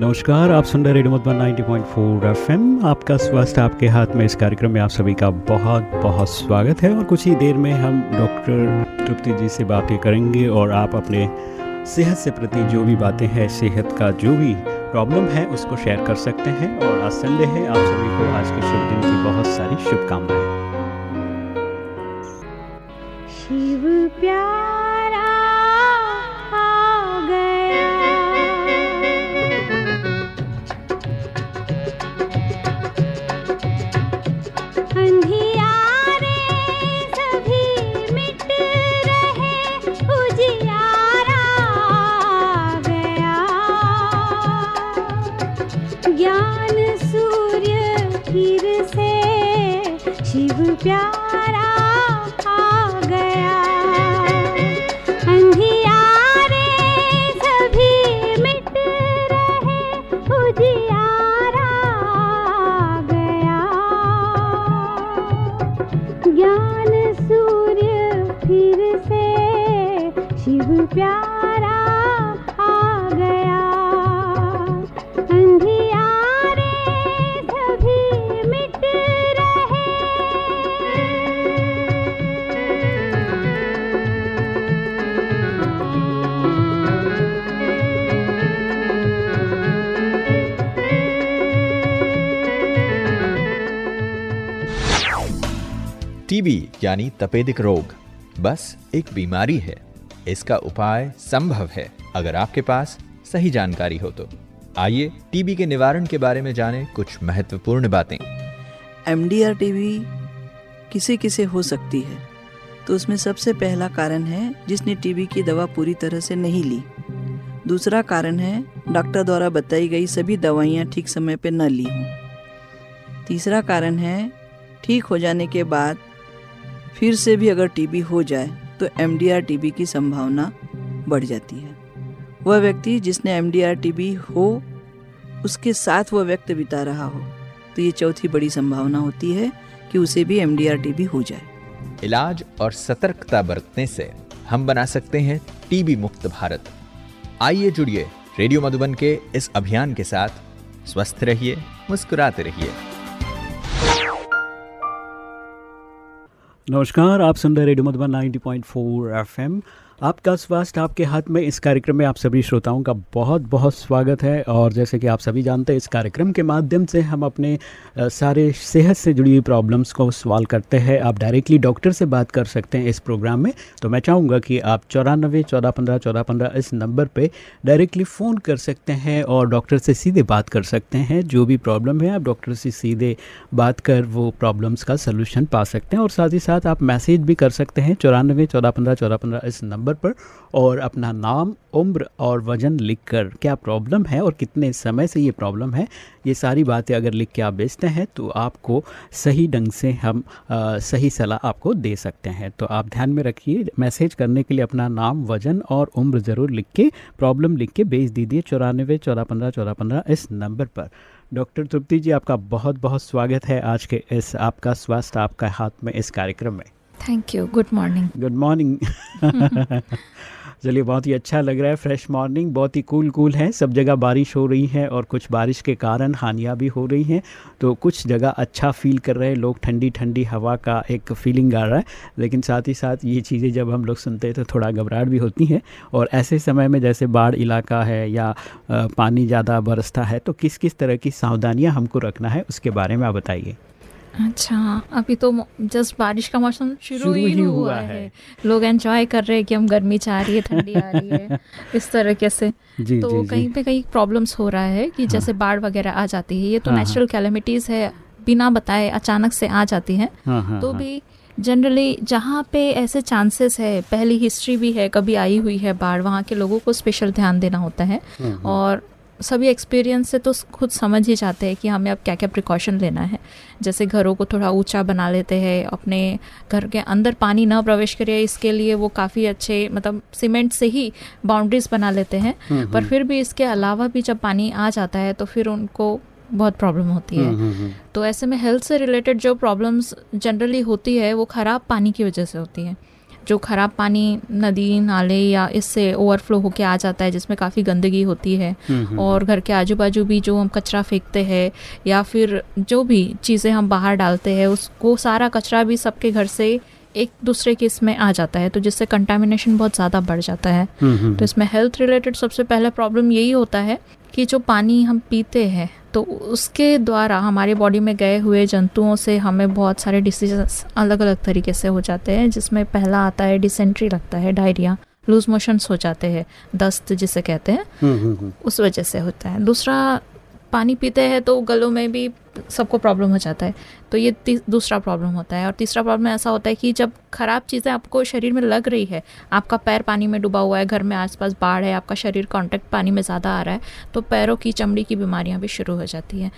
नमस्कार, आप सुन रहे रेडियो मधुबन 90.4 एफएम। आपका स्वास्थ्य आपके हाथ में इस कार्यक्रम में आप सभी का बहुत बहुत स्वागत है। और कुछ ही देर में हम डॉक्टर तृप्ति जी से बातें करेंगे और आप अपने सेहत से प्रति जो भी बातें हैं, सेहत का जो भी प्रॉब्लम है, उसको शेयर कर सकते हैं। और आज संडे है, आप सभी को आज के शुभ दिन की बहुत सारी शुभकामनाएँ। टीबी, यानी तपेदिक रोग। बस एक बीमारी है। इसका उपाय संभव है, अगर आपके पास सही जानकारी हो तो। आइए टीबी के निवारण के बारे में जानें कुछ महत्वपूर्ण बातें। एमडीआर टीबी किसे किसे हो सकती है? तो उसमें सबसे पहला कारण है जिसने टीबी की दवा पूरी तरह से नहीं ली। दूसरा कारण है डॉक्टर द्वारा बताई गई सभी दवाइयाँ ठीक समय पर न ली हों। तीसरा कारण है ठीक हो जाने के बाद फिर से भी अगर टीबी हो जाए तो एम टीबी की संभावना बढ़ जाती है। वह व्यक्ति जिसने एम टीबी हो, उसके साथ वह व्यक्ति बिता रहा हो तो ये चौथी बड़ी संभावना होती है कि उसे भी एम टीबी हो जाए। इलाज और सतर्कता बरतने से हम बना सकते हैं टीबी मुक्त भारत। आइए जुड़िए रेडियो मधुबन के इस अभियान के साथ। स्वस्थ रहिए, मुस्कुराते रहिए। नमस्कार आप सुन रहे रेडियो मधुबन 90.4 एफएम। आपका स्वास्थ्य आपके हाथ में, इस कार्यक्रम में आप सभी श्रोताओं का बहुत बहुत स्वागत है। और जैसे कि आप सभी जानते हैं, इस कार्यक्रम के माध्यम से हम अपने सारे सेहत से जुड़ी हुई प्रॉब्लम्स को सवाल करते हैं। आप डायरेक्टली डॉक्टर से बात कर सकते हैं इस प्रोग्राम में। तो मैं चाहूँगा कि आप चौरानबे चौदह, पंद्रह चौदह, पंद्रह इस नंबर पर डायरेक्टली फ़ोन कर सकते हैं और डॉक्टर से सीधे बात कर सकते हैं। जो भी प्रॉब्लम है, आप डॉक्टर से सीधे बात कर वो प्रॉब्लम्स का सलूशन पा सकते हैं। और साथ ही साथ आप मैसेज भी कर सकते हैं। चौरानबे चौदह, पंद्रह चौदह, पंद्रह इस नंबर पर और अपना नाम उम्र और वज़न लिखकर क्या प्रॉब्लम है और कितने समय से ये प्रॉब्लम है ये सारी बातें अगर लिख के आप बेचते हैं तो आपको सही ढंग से हम आ, सही सलाह आपको दे सकते हैं। तो आप ध्यान में रखिए मैसेज करने के लिए अपना नाम वज़न और उम्र ज़रूर लिख के प्रॉब्लम लिख के भेज दीजिए चौरानवे चौदह पंद्रह चौदह पंद्रह इस नंबर पर। डॉक्टर तृप्ति जी आपका बहुत बहुत स्वागत है आज के इस आपका स्वास्थ्य आपका हाथ में इस कार्यक्रम में। Thank you good morning good morning चलिए बहुत ही अच्छा लग रहा है फ्रेश मॉर्निंग बहुत ही कूल कूल है. सब जगह बारिश हो रही है और कुछ बारिश के कारण हानियाँ भी हो रही हैं. तो कुछ जगह अच्छा फील कर रहे हैं. लोग ठंडी ठंडी हवा का एक फीलिंग आ रहा है. लेकिन साथ ही साथ ये चीज़ें जब हम लोग सुनते हैं तो थोड़ा घबराहट भी होती है. और ऐसे समय में जैसे बाढ़ इलाका है या पानी ज़्यादा बरसता है तो किस किस तरह की सावधानियाँ हमको रखना है उसके बारे में आप बताइए. अच्छा अभी तो जस्ट बारिश का मौसम शुरू ही ही हुआ हुआ है है। लोग एंजॉय कर रहे हैं कि हम गर्मी चाह रही है ठंडी आ रही है इस तरीके से जी तो जी कहीं जी पे कहीं प्रॉब्लम्स हो रहा है कि जैसे बाढ़ वगैरह आ जाती है ये तो हाँ, हाँ। नेचुरल कैलेमिटीज है बिना बताए अचानक से आ जाती है हाँ हाँ तो हाँ। भी जनरली जहाँ पे ऐसे चांसेस है पहली हिस्ट्री भी है कभी आई हुई है बाढ़ वहाँ के लोगों को स्पेशल ध्यान देना होता है। और सभी एक्सपीरियंस से तो खुद समझ ही जाते हैं कि हमें अब क्या क्या प्रिकॉशन लेना है। जैसे घरों को थोड़ा ऊँचा बना लेते हैं अपने घर के अंदर पानी न प्रवेश करे इसके लिए वो काफ़ी अच्छे मतलब सीमेंट से ही बाउंड्रीज बना लेते हैं। हम्म, पर फिर भी इसके अलावा भी जब पानी आ जाता है तो फिर उनको बहुत प्रॉब्लम होती है। हम्म, हम्म, हम्म। तो ऐसे में हेल्थ से रिलेटेड जो प्रॉब्लम्स जनरली होती है वो ख़राब पानी की वजह से होती है। जो ख़राब पानी नदी नाले या इससे ओवरफ्लो होके आ जाता है जिसमें काफ़ी गंदगी होती है हम्म, हम्म, और घर के आजू बाजू भी जो हम कचरा फेंकते हैं या फिर जो भी चीज़ें हम बाहर डालते हैं उसको सारा कचरा भी सबके घर से एक दूसरे के इसमें आ जाता है तो जिससे कंटामिनेशन बहुत ज़्यादा बढ़ जाता है। हम्म, हम्म, तो इसमें हेल्थ रिलेटेड सबसे पहला प्रॉब्लम यही होता है कि जो पानी हम पीते हैं तो उसके द्वारा हमारे बॉडी में गए हुए जंतुओं से हमें बहुत सारे डिसीजेस अलग अलग तरीके से हो जाते हैं जिसमें पहला आता है डिसेंट्री लगता है डायरिया लूज मोशंस हो जाते हैं दस्त जिसे कहते हैं हम्म, हम्म, हम्म, उस वजह से होता है। दूसरा पानी पीते हैं तो गलों में भी सबको प्रॉब्लम हो जाता है। तो ये दूसरा प्रॉब्लम होता है और तीसरा प्रॉब्लम ऐसा होता है कि जब खराब चीज़ें आपको शरीर में लग रही है, आपका पैर पानी में डूबा हुआ है, घर में आसपास बाढ़ है, आपका शरीर कांटेक्ट पानी में ज़्यादा आ रहा है तो पैरों की चमड़ी की बीमारियाँ भी शुरू हो जाती हैं।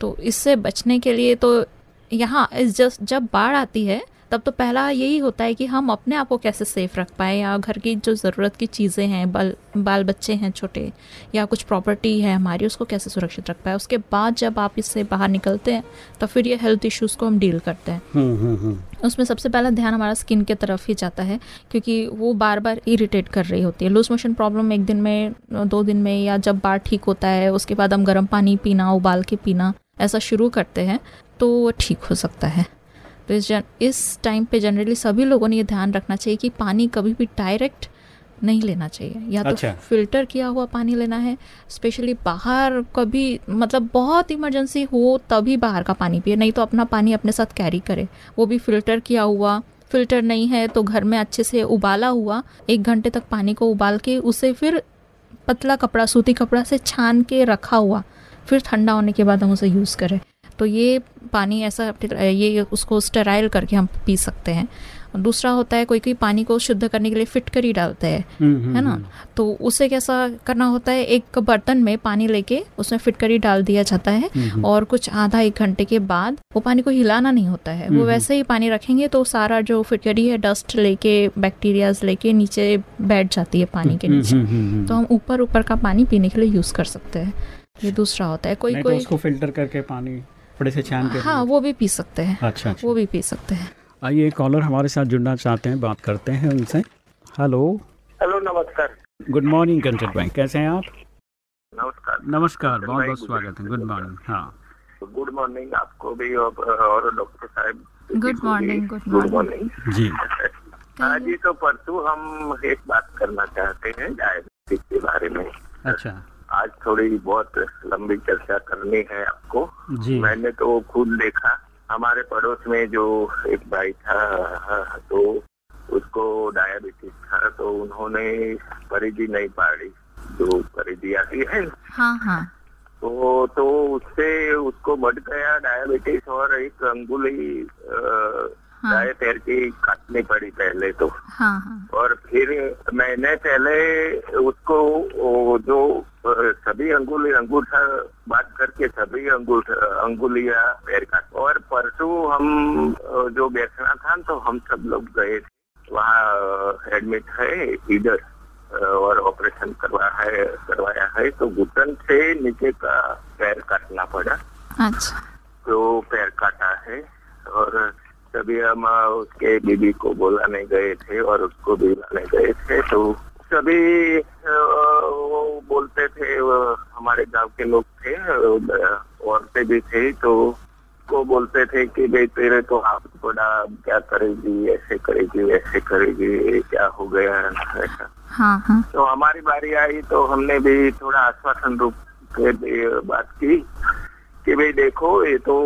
तो इससे बचने के लिए तो यहाँ इस जस्ट जब बाढ़ आती है तब तो पहला यही होता है कि हम अपने आप को कैसे सेफ़ रख पाए या घर की जो ज़रूरत की चीज़ें हैं बाल बाल बच्चे हैं छोटे या कुछ प्रॉपर्टी है हमारी उसको कैसे सुरक्षित रख पाए? उसके बाद जब आप इससे बाहर निकलते हैं तो फिर ये हेल्थ इश्यूज़ को हम डील करते हैं। हम्म, हम्म, हम्म, उसमें सबसे पहला ध्यान हमारा स्किन के तरफ़ ही जाता है क्योंकि वो बार बार इरिटेट कर रही होती है। लूज मोशन प्रॉब्लम एक दिन में दो दिन में या जब बार ठीक होता है उसके बाद हम गर्म पानी पीना उबाल के पीना ऐसा शुरू करते हैं तो ठीक हो सकता है। तो इस जन इस टाइम पे जनरली सभी लोगों ने ये ध्यान रखना चाहिए कि पानी कभी भी डायरेक्ट नहीं लेना चाहिए। या तो अच्छा। फ़िल्टर किया हुआ पानी लेना है स्पेशली बाहर कभी मतलब बहुत इमरजेंसी हो तभी बाहर का पानी पिए नहीं तो अपना पानी अपने साथ कैरी करे। वो भी फ़िल्टर किया हुआ फ़िल्टर नहीं है तो घर में अच्छे से उबाला हुआ एक घंटे तक पानी को उबाल के उसे फिर पतला कपड़ा सूती कपड़ा से छान के रखा हुआ फिर ठंडा होने के बाद हम उसे यूज़ करें। तो ये पानी ऐसा ये उसको स्टेराइल करके हम पी सकते हैं। दूसरा होता है कोई कोई पानी को शुद्ध करने के लिए फिटकरी डालते हैं हम्म, हम्म, है ना? हम्म, तो उसे कैसा करना होता है एक बर्तन में पानी लेके उसमें फिटकरी डाल दिया जाता है और कुछ आधा एक घंटे के बाद वो पानी को हिलाना नहीं होता है। वो वैसे ही पानी रखेंगे तो सारा जो फिटकरी है डस्ट लेके बैक्टीरियाज लेके नीचे बैठ जाती है पानी के नीचे। तो हम ऊपर ऊपर का पानी पीने के लिए यूज़ कर सकते हैं। ये दूसरा होता है कोई तो कोई उसको फ़िल्टर करके पानी थोड़े से छान के हाँ वो भी पी सकते हैं। अच्छा अच्छा। वो भी पी सकते हैं। आइए कॉलर हमारे साथ जुड़ना चाहते हैं बात करते हैं उनसे। हेलो हेलो नमस्कार। गुड मॉर्निंग कंचन भाई। कैसे हैं आप? नमस्कार। नमस्कार बहुत बहुत स्वागत है। गुड मॉर्निंग हाँ। गुड मॉर्निंग आपको भी और डॉक्टर साहब morning, good गुड मॉर्निंग जी। हाँ जी तो परसों हम एक बात करना चाहते हैं डायबिटीज़ के बारे में। अच्छा। आज थोड़ी बहुत लंबी चर्चा करनी है आपको। जी। मैंने तो खुद देखा। हमारे पड़ोस में जो एक भाई था तो उसको डायबिटीज़ था तो उन्होंने परिधि नहीं पाड़ी। जो परिधि आती है। हाँ हाँ। तो तो उससे उसको बढ़ गया डायबिटीज़ और एक अंगुली हाँ। दाएँ पैर की काटनी पड़ी पहले तो। हाँ हाँ। और फिर मैंने पहले उसको जो सभी अंगुली अंगूठा बात करके सभी अंगूठा अंगुलियाँ पैर काट और परसों हम जो बैठना था तो हम सब लोग गए थे। वहाँ एडमिट है इधर और ऑपरेशन करवा है करवाया है। तो घुटन से नीचे का पैर काटना पड़ा। अच्छा। तो पैर काटा है और तभी हम उसके बीबी को बुलाने गए थे और उसको भी बुलाने गए थे। तो सभी गाँव के लोग थे औरतें भी थे तो को बोलते थे कि भाई तेरे तो आप बड़ा क्या करेगी ऐसे करेगी वैसे करेगी क्या हो गया ऐसा। हाँ हाँ। तो हमारी बारी आई तो हमने भी थोड़ा आश्वासन रूप के बात की कि भाई देखो ये तो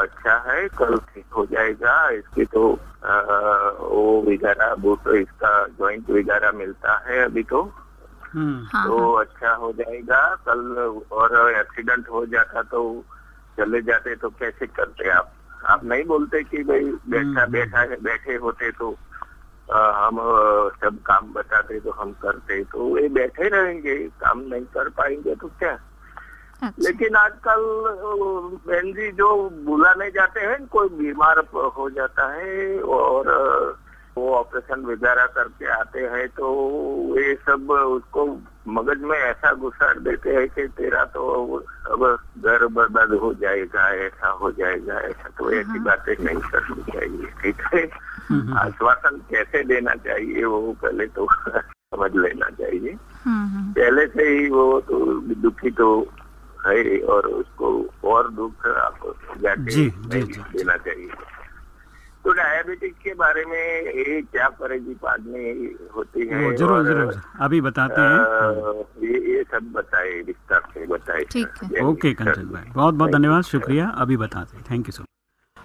अच्छा है कल ठीक हो जाएगा इसकी तो आ, वो वगैरह वो तो इसका ज्वाइंट वगैरह मिलता है अभी तो। तो हाँ। अच्छा हो जाएगा। कल और एक्सीडेंट हो जाता तो चले जाते तो कैसे करते आप? आप नहीं बोलते कि भाई बैठा हम्म। बैठा बैठे होते तो आ, हम सब काम बताते तो हम करते। तो ये बैठे रहेंगे काम नहीं कर पाएँगे तो क्या? अच्छा। लेकिन आजकल बहन जी जो बुलाने जाते हैं कोई बीमार हो जाता है और वो ऑपरेशन वगैरह करके आते हैं तो ये सब उसको मगज में ऐसा घुसाड़ देते हैं कि तेरा तो अब घर बर्बाद हो जाएगा ऐसा हो जाएगा ऐसा तो ऐसी बातें नहीं करनी चाहिए ठीक है? हम्म, आश्वासन कैसे देना चाहिए वो पहले तो समझ लेना चाहिए। हम्म, हम्म, पहले से ही वो तो दुखी तो है और उसको और दुख आपको जाके देना चाहिए। तो डायबिटीज़ के बारे में ये क्या परेजीपादनी होती है? वो ज़रूर और, ज़रूर अभी बताते हैं। ये ये सब बताए विस्तार से बताए। ठीक है। ओके कंचन भाई। बहुत बहुत धन्यवाद शुक्रिया। अभी बताते हैं। थैंक यू सो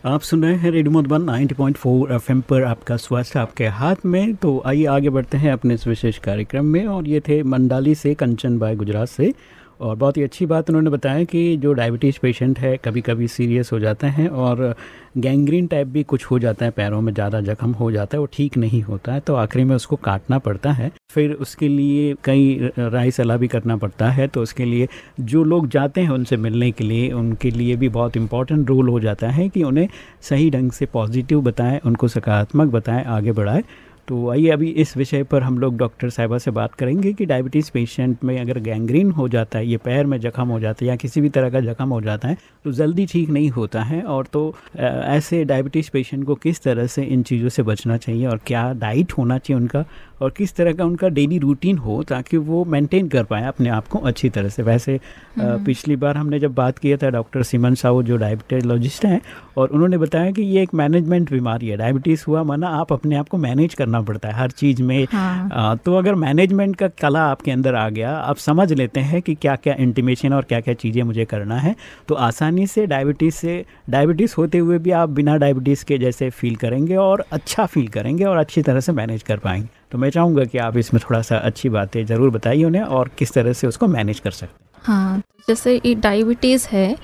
आप सुन रहे हैं रेडियो मधुबन 90.4 एफएम पर आपका स्वास्थ्य आपके हाथ में। तो आइए आगे बढ़ते हैं अपने इस विशेष कार्यक्रम में। और ये थे मंडाली से कंचन बाय गुजरात से। और बहुत ही अच्छी बात उन्होंने बताया कि जो डायबिटीज़ पेशेंट है कभी कभी सीरियस हो जाते हैं और गैंग्रीन टाइप भी कुछ हो जाता है, पैरों में ज़्यादा जख्म हो जाता है, वो ठीक नहीं होता है तो आखिरी में उसको काटना पड़ता है। फिर उसके लिए कई राय सलाह भी करना पड़ता है तो उसके लिए जो लोग जाते हैं उनसे मिलने के लिए, उनके लिए भी बहुत इंपॉर्टेंट रोल हो जाता है कि उन्हें सही ढंग से पॉजिटिव बताएँ, उनको सकारात्मक बताएँ, आगे बढ़ाएँ। तो आइए अभी इस विषय पर हम लोग डॉक्टर साहिबा से बात करेंगे कि डायबिटीज़ पेशेंट में अगर गैंग्रीन हो जाता है ये पैर में जख्म हो जाता है या किसी भी तरह का जख्म हो जाता है तो जल्दी ठीक नहीं होता है और तो ऐसे डायबिटीज़ पेशेंट को किस तरह से इन चीज़ों से बचना चाहिए और क्या डाइट होना चाहिए उनका और किस तरह का उनका डेली रूटीन हो ताकि वो मेंटेन कर पाए अपने आप को अच्छी तरह से। वैसे पिछली बार हमने जब बात किया था डॉक्टर सिमन साहू जो डायबिटोलॉजिस्ट हैं और उन्होंने बताया कि ये एक मैनेजमेंट बीमारी है डायबिटीज़ हुआ माना आप अपने आप को मैनेज करना पड़ता है हर चीज़ में। हाँ। आ, तो अगर मैनेजमेंट का कला आपके अंदर आ गया आप समझ लेते हैं कि क्या क्या इंटीमेशन और क्या क्या चीज़ें मुझे करना है तो आसानी से डायबिटीज़ से डायबिटीज़ होते हुए भी आप बिना डायबिटीज़ के जैसे फील करेंगे और अच्छा फील करेंगे और अच्छी तरह से मैनेज कर पाएँगे। तो मैं चाहूँगा कि आप इसमें थोड़ा सा अच्छी बातें ज़रूर बताइए उन्हें और किस तरह से उसको मैनेज कर सकते हैं। हाँ जैसे ये डायबिटीज़ है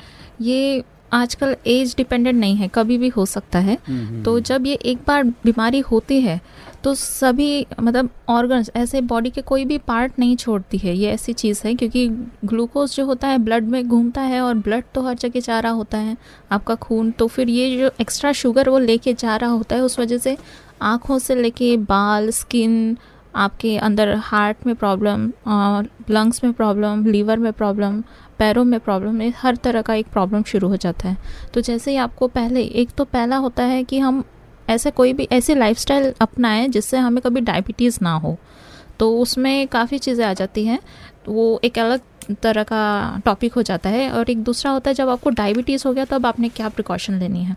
ये आजकल एज डिपेंडेंट नहीं है कभी भी हो सकता है। तो जब ये एक बार बीमारी होती है तो सभी मतलब ऑर्गन्स ऐसे बॉडी के कोई भी पार्ट नहीं छोड़ती है, ये ऐसी चीज़ है, क्योंकि ग्लूकोज जो होता है ब्लड में घूमता है और ब्लड तो हर जगह जा रहा होता है, आपका खून तो फिर ये जो एक्स्ट्रा शुगर वो लेके जा रहा होता है, उस वजह से आँखों से लेके बाल स्किन आपके अंदर हार्ट में प्रॉब्लम लंग्स में प्रॉब्लम लीवर में प्रॉब्लम पैरों में प्रॉब्लम हर तरह का एक प्रॉब्लम शुरू हो जाता है। तो जैसे ही आपको पहले, एक तो पहला होता है कि हम ऐसे कोई भी ऐसी लाइफस्टाइल अपनाएँ जिससे हमें कभी डायबिटीज़ ना हो। तो उसमें काफ़ी चीज़ें आ जाती हैं। वो एक अलग तरह का टॉपिक हो जाता है और एक दूसरा होता है जब आपको डायबिटीज़ हो गया तब आपने क्या प्रिकॉशन लेनी है?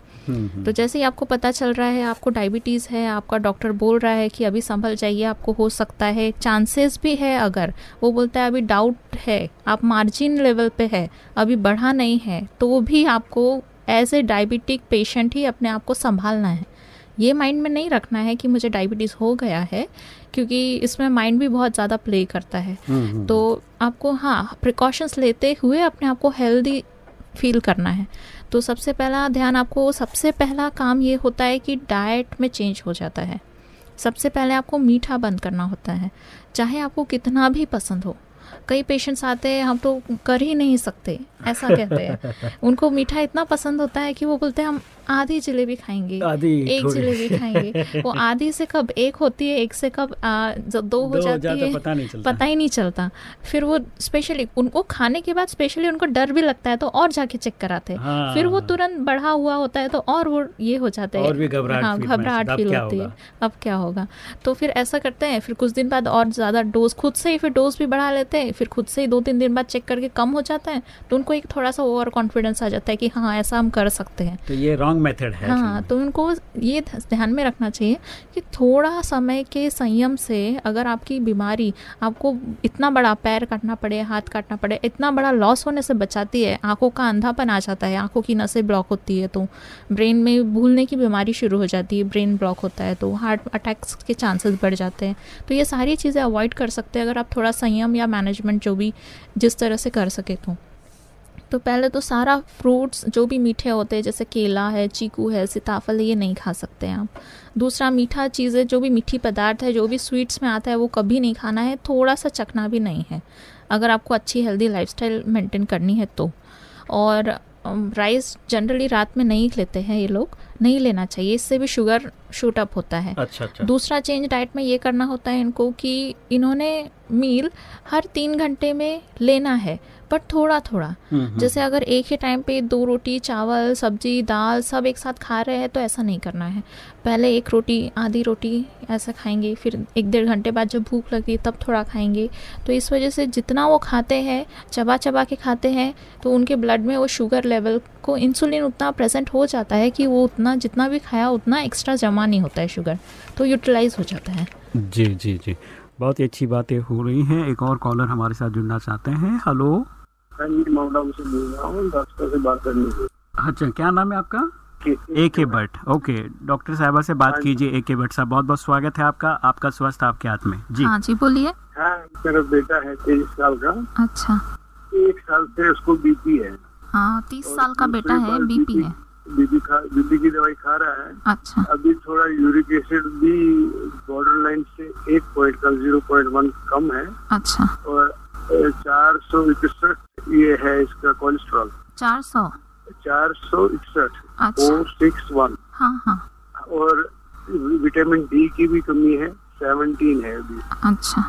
तो जैसे ही आपको पता चल रहा है आपको डायबिटीज़ है आपका डॉक्टर बोल रहा है कि अभी संभल जाइए आपको हो सकता है। चांसेस भी है अगर वो बोलता है अभी डाउट है आप मार्जिन लेवल पे है अभी बढ़ा नहीं है। तो भी आपको एज ए डायबिटिक पेशेंट ही अपने आप को संभालना है। ये माइंड में नहीं रखना है कि मुझे डायबिटीज़ हो गया है क्योंकि इसमें माइंड भी बहुत ज़्यादा प्ले करता है। तो आपको हाँ प्रिकॉशंस लेते हुए अपने आप को हेल्दी फील करना है। तो सबसे पहला ध्यान आपको सबसे पहला काम ये होता है कि डाइट में चेंज हो जाता है। सबसे पहले आपको मीठा बंद करना होता है चाहे आपको कितना भी पसंद हो। कई पेशेंट्स आते हैं हम तो कर ही नहीं सकते ऐसा कहते हैं। उनको मीठा इतना पसंद होता है कि वो बोलते हैं हम आधी जलेबी खाएँगे आधी एक जलेबी खाएँगे। वो आधी से कब एक होती है एक से कब आ, दो हो दो हो जाती है पता नहीं चलता। पता ही नहीं चलता। फिर वो स्पेशली उनको खाने के बाद स्पेशली उनको डर भी लगता है तो और जाके चेक कराते हैं। हाँ। फिर वो तुरंत बढ़ा हुआ होता है तो और वो ये हो जाता है। और भी घबराहट हाँ घबराहट फील होती है। अब क्या होगा? तो फिर ऐसा करते हैं फिर कुछ दिन बाद और ज़्यादा डोज खुद से ही फिर डोज भी बढ़ा लेते हैं। फिर खुद से ही दो तीन दिन बाद चेक करके कम हो जाता है तो उनको एक थोड़ा सा ओवर कॉन्फिडेंस आ जाता है कि हाँ ऐसा हम कर सकते हैं। तो ये रॉन्ग मेथड है हाँ तो उनको ये ध्यान में रखना चाहिए कि थोड़ा समय के संयम से अगर आपकी बीमारी आपको इतना बड़ा पैर काटना पड़े हाथ काटना पड़े इतना बड़ा लॉस होने से बचाती है आँखों का अंधापन आ जाता है आँखों की नसें ब्लॉक होती है तो ब्रेन में भूलने की बीमारी शुरू हो जाती है ब्रेन ब्लॉक होता है तो हार्ट अटैक्स के चांसेस बढ़ जाते हैं। तो ये सारी चीज़ें अवॉइड कर सकते हैं अगर आप थोड़ा संयम या मैनेजमेंट जो भी जिस तरह से कर सके तो। तो पहले तो सारा फ्रूट्स जो भी मीठे होते हैं जैसे केला है चीकू है सीताफल ये नहीं खा सकते हैं आप। दूसरा मीठा चीज़ें जो भी मीठी पदार्थ है जो भी स्वीट्स में आता है वो कभी नहीं खाना है थोड़ा सा चखना भी नहीं है। अगर आपको अच्छी हेल्दी लाइफस्टाइल मेंटेन करनी है तो। और राइस जनरली रात में नहीं लेते हैं ये लोग नहीं लेना चाहिए इससे भी शुगर शूट अप होता है। अच्छा अच्छा। दूसरा चेंज डाइट में ये करना होता है इनको कि इन्होंने मील हर तीन घंटे में लेना है। बट थोड़ा थोड़ा हम्म, जैसे अगर एक ही टाइम पे दो रोटी चावल सब्ज़ी दाल सब एक साथ खा रहे हैं तो ऐसा नहीं करना है। पहले एक रोटी आधी रोटी ऐसा खाएँगे फिर एक डेढ़ घंटे बाद जब भूख लगती है तब थोड़ा खाएँगे। तो इस वजह से जितना वो खाते हैं चबा चबा के खाते हैं तो उनके ब्लड में वो शुगर लेवल को इंसुलिन उतना प्रेजेंट हो जाता है कि वो उतना जितना भी खाया उतना एक्स्ट्रा जमा नहीं होता है शुगर तो यूटिलाइज हो जाता है। जी जी जी। बहुत ही अच्छी बातें हो रही हैं। एक और कॉलर हमारे साथ जुड़ना चाहते हैं। हेलो हाँ से बोल रहा हूँ डॉक्टर से बात करनी है अच्छा क्या नाम है आपका? ए के भट्ट। ओके डॉक्टर साहबा से बात हाँ कीजिए ए के भट्ट साहब बहुत बहुत स्वागत है आपका आपका स्वास्थ्य आपके हाथ में। जी। हाँ जी बोलिए। हाँ मेरा बेटा है तेईस साल का। अच्छा। एक साल से उसको बीपी है। हाँ तीस साल का बेटा है बीपी है। बीपी खा बीपी की दवाई खा रहा है। अच्छा। अभी थोड़ा यूरिक एसिड भी बॉर्डर लाइन से एक पॉइंट का ज़ीरो पॉइंट वन कम है। अच्छा। और चार सौ इकसठ ये है इसका कोलेस्ट्रॉल चार सौ? चार सौ इकसठ फोर सिक्स वन हाँ हाँ। और विटामिन डी की भी कमी है सेवनटीन है अभी। अच्छा।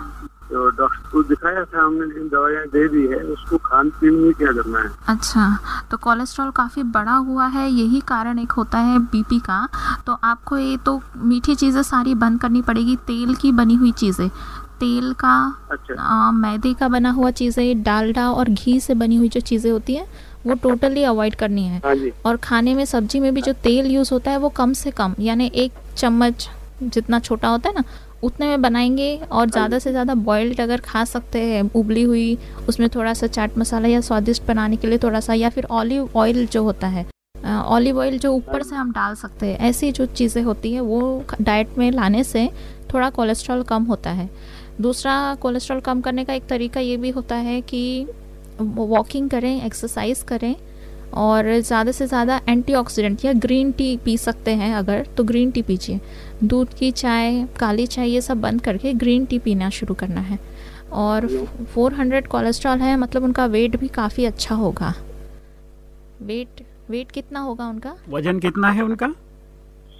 तो डॉक्टर को दिखाया था हमने लेकिन दवाइयाँ दे दी है उसको खान पीन में क्या करना है? अच्छा तो कोलेस्ट्रॉल काफ़ी बड़ा हुआ है यही कारण एक होता है बीपी का। तो आपको ये तो मीठी चीज़ें सारी बंद करनी पड़ेगी तेल की बनी हुई चीज़ें। तेल का अच्छा। आ, मैदे का बना हुआ चीज़ें डालडा और घी से बनी हुई जो चीज़ें होती हैं वो टोटली अवॉइड करनी है। हाँ और खाने में सब्ज़ी में भी जो तेल यूज़ होता है वो कम से कम यानी एक चम्मच जितना छोटा होता है ना उतने में बनाएँगे और ज़्यादा से ज़्यादा बॉइल्ड अगर खा सकते हैं उबली हुई उसमें थोड़ा सा चाट मसाला या स्वादिष्ट बनाने के लिए थोड़ा सा या फिर ऑलिव ऑयल जो होता है ऑलिव ऑयल जो ऊपर से हम डाल सकते हैं ऐसी जो चीज़ें होती है वो डाइट में लाने से थोड़ा कोलेस्ट्रॉल कम होता है। दूसरा कोलेस्ट्रॉल कम करने का एक तरीका ये भी होता है कि वॉकिंग करें एक्सरसाइज करें और ज़्यादा से ज़्यादा एंटीऑक्सीडेंट या ग्रीन टी पी सकते हैं अगर तो ग्रीन टी पीजिए। दूध की चाय काली चाय ये सब बंद करके ग्रीन टी पीना शुरू करना है। और 400 कोलेस्ट्रॉल है मतलब उनका वेट भी काफ़ी अच्छा होगा। वेट वेट कितना होगा उनका? वज़न कितना है उनका?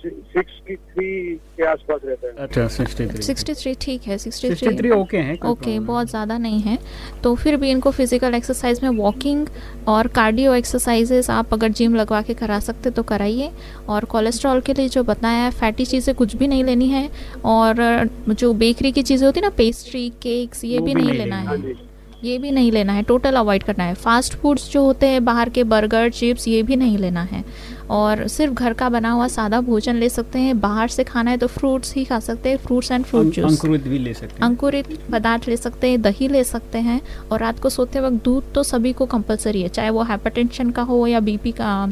सिक्सटी थ्री के आसपास रहता है। अच्छा सिक्सटी थ्री। 63 ठीक है सिक्सटी 63 ओके है ओके बहुत ज़्यादा नहीं है। तो फिर भी इनको फ़िज़िकल एक्सरसाइज में वॉकिंग और कार्डियो एक्सरसाइजेस आप अगर जिम लगवा के करा सकते तो कराइए। और कोलेस्ट्रॉल के लिए जो बताया है फैटी चीज़ें कुछ भी नहीं लेनी है। और जो बेकरी की चीज़ें होती है ना पेस्ट्री केक्स ये भी भी नहीं लेना हाँ। है ये भी नहीं लेना है टोटल अवॉइड करना है। फास्ट फूड्स जो होते हैं बाहर के बर्गर चिप्स ये भी नहीं लेना है। और सिर्फ़ घर का बना हुआ सादा भोजन ले सकते हैं बाहर से खाना है तो फ्रूट्स ही खा सकते हैं फ्रूट्स एंड फ्रूट जूस अंकुरित भी ले सकते हैं। अंकुरित पदार्थ ले सकते हैं दही ले सकते हैं और रात को सोते वक्त दूध तो सभी को कंपलसरी है चाहे वो हाइपरटेंशन का हो या बीपी का